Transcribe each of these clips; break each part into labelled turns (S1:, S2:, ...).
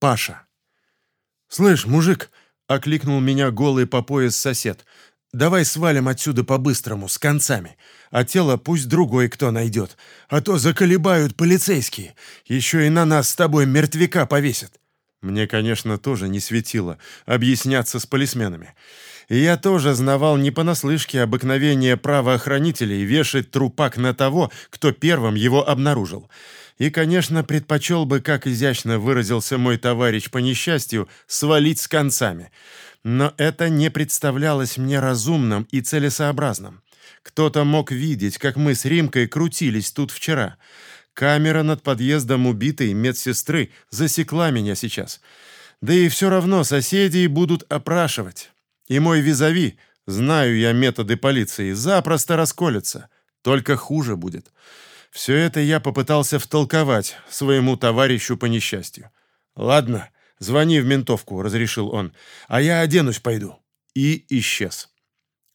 S1: Паша. «Слышь, мужик!» — окликнул меня голый по пояс сосед. «Давай свалим отсюда по-быстрому, с концами. А тело пусть другой кто найдет. А то заколебают полицейские. Еще и на нас с тобой мертвяка повесят». Мне, конечно, тоже не светило объясняться с полисменами. И я тоже знавал не понаслышке обыкновение правоохранителей вешать трупак на того, кто первым его обнаружил. И, конечно, предпочел бы, как изящно выразился мой товарищ по несчастью, свалить с концами. Но это не представлялось мне разумным и целесообразным. Кто-то мог видеть, как мы с Римкой крутились тут вчера. Камера над подъездом убитой медсестры засекла меня сейчас. Да и все равно соседи будут опрашивать. И мой визави, знаю я методы полиции, запросто расколется. Только хуже будет. Все это я попытался втолковать своему товарищу по несчастью. «Ладно, звони в ментовку», — разрешил он, — «а я оденусь пойду». И исчез.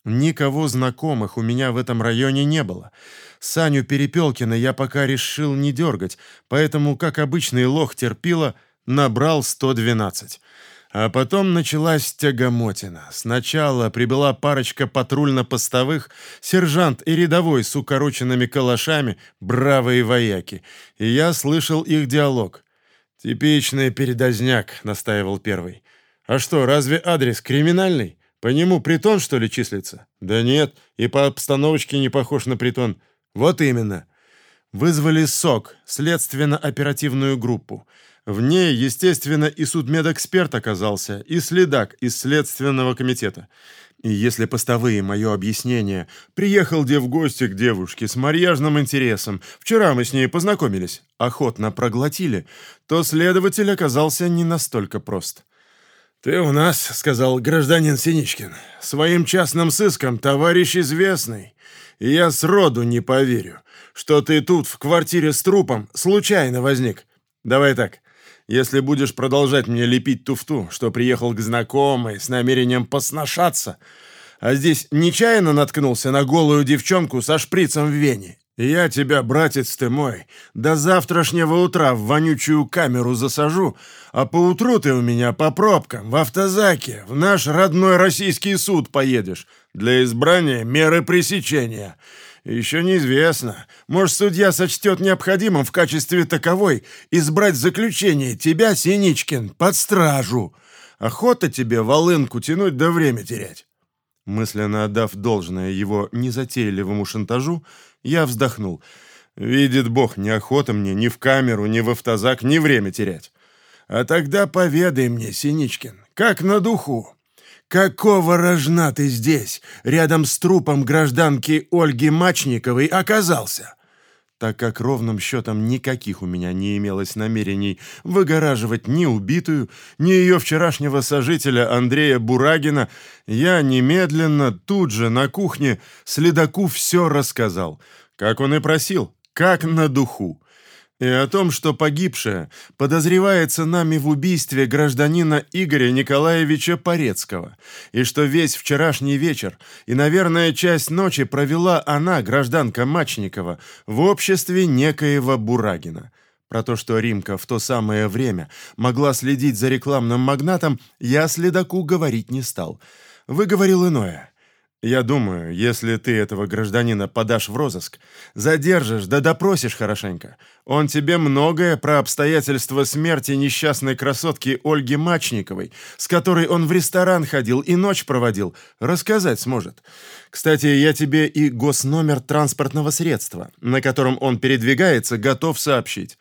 S1: Никого знакомых у меня в этом районе не было. Саню Перепелкина я пока решил не дергать, поэтому, как обычный лох терпила, набрал 112. А потом началась тягомотина. Сначала прибыла парочка патрульно-постовых, сержант и рядовой с укороченными калашами, бравые вояки, и я слышал их диалог. «Типичный передозняк», — настаивал первый. «А что, разве адрес криминальный? По нему притон, что ли, числится? Да нет, и по обстановочке не похож на притон. Вот именно. Вызвали СОК, следственно-оперативную группу. В ней, естественно, и судмедэксперт оказался, и следак из Следственного комитета. И если постовые мое объяснение, приехал где в гости к девушке с марьяжным интересом, вчера мы с ней познакомились, охотно проглотили, то следователь оказался не настолько прост. «Ты у нас, — сказал гражданин Синичкин, — своим частным сыском товарищ известный, и я сроду не поверю, что ты тут в квартире с трупом случайно возник. Давай так, если будешь продолжать мне лепить туфту, что приехал к знакомой с намерением посношаться, а здесь нечаянно наткнулся на голую девчонку со шприцем в вене, я тебя, братец ты мой, до завтрашнего утра в вонючую камеру засажу, а поутру ты у меня по пробкам в автозаке в наш родной российский суд поедешь для избрания меры пресечения. Еще неизвестно. Может, судья сочтет необходимым в качестве таковой избрать заключение тебя, Синичкин, под стражу. Охота тебе волынку тянуть да время терять. Мысленно отдав должное его незатейливому шантажу, я вздохнул. Видит Бог, неохота мне ни в камеру, ни в автозак, ни время терять. А тогда поведай мне, Синичкин, как на духу. Какого рожна ты здесь, рядом с трупом гражданки Ольги Мачниковой, оказался? Так как ровным счетом никаких у меня не имелось намерений выгораживать ни убитую, ни ее вчерашнего сожителя Андрея Бурагина, я немедленно тут же на кухне следаку все рассказал, как он и просил, как на духу и о том, что погибшая подозревается нами в убийстве гражданина Игоря Николаевича Порецкого, и что весь вчерашний вечер и, наверное, часть ночи провела она, гражданка Мачникова, в обществе некоего Бурагина. Про то, что Римка в то самое время могла следить за рекламным магнатом, я следаку говорить не стал. Выговорил иное — я думаю, если ты этого гражданина подашь в розыск, задержишь да допросишь хорошенько, он тебе многое про обстоятельства смерти несчастной красотки Ольги Мачниковой, с которой он в ресторан ходил и ночь проводил, рассказать сможет. Кстати, я тебе и госномер транспортного средства, на котором он передвигается, готов сообщить.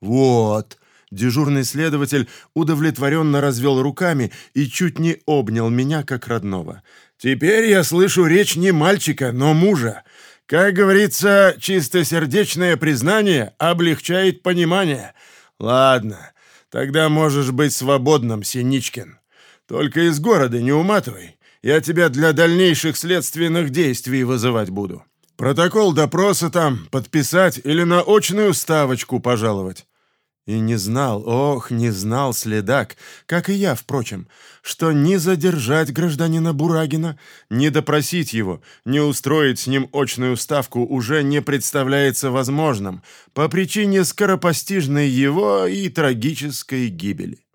S1: Вот. Дежурный следователь удовлетворенно развел руками и чуть не обнял меня как родного. Теперь я слышу речь не мальчика, но мужа. Как говорится, чистосердечное признание облегчает понимание. Ладно, тогда можешь быть свободным, Синичкин. Только из города не уматывай. Я тебя для дальнейших следственных действий вызывать буду. Протокол допроса там подписать или на очную ставочку пожаловать. И не знал, ох, не знал следак, как и я, впрочем, что ни задержать гражданина Бурагина, ни допросить его, ни устроить с ним очную ставку уже не представляется возможным по причине скоропостижной его и трагической гибели.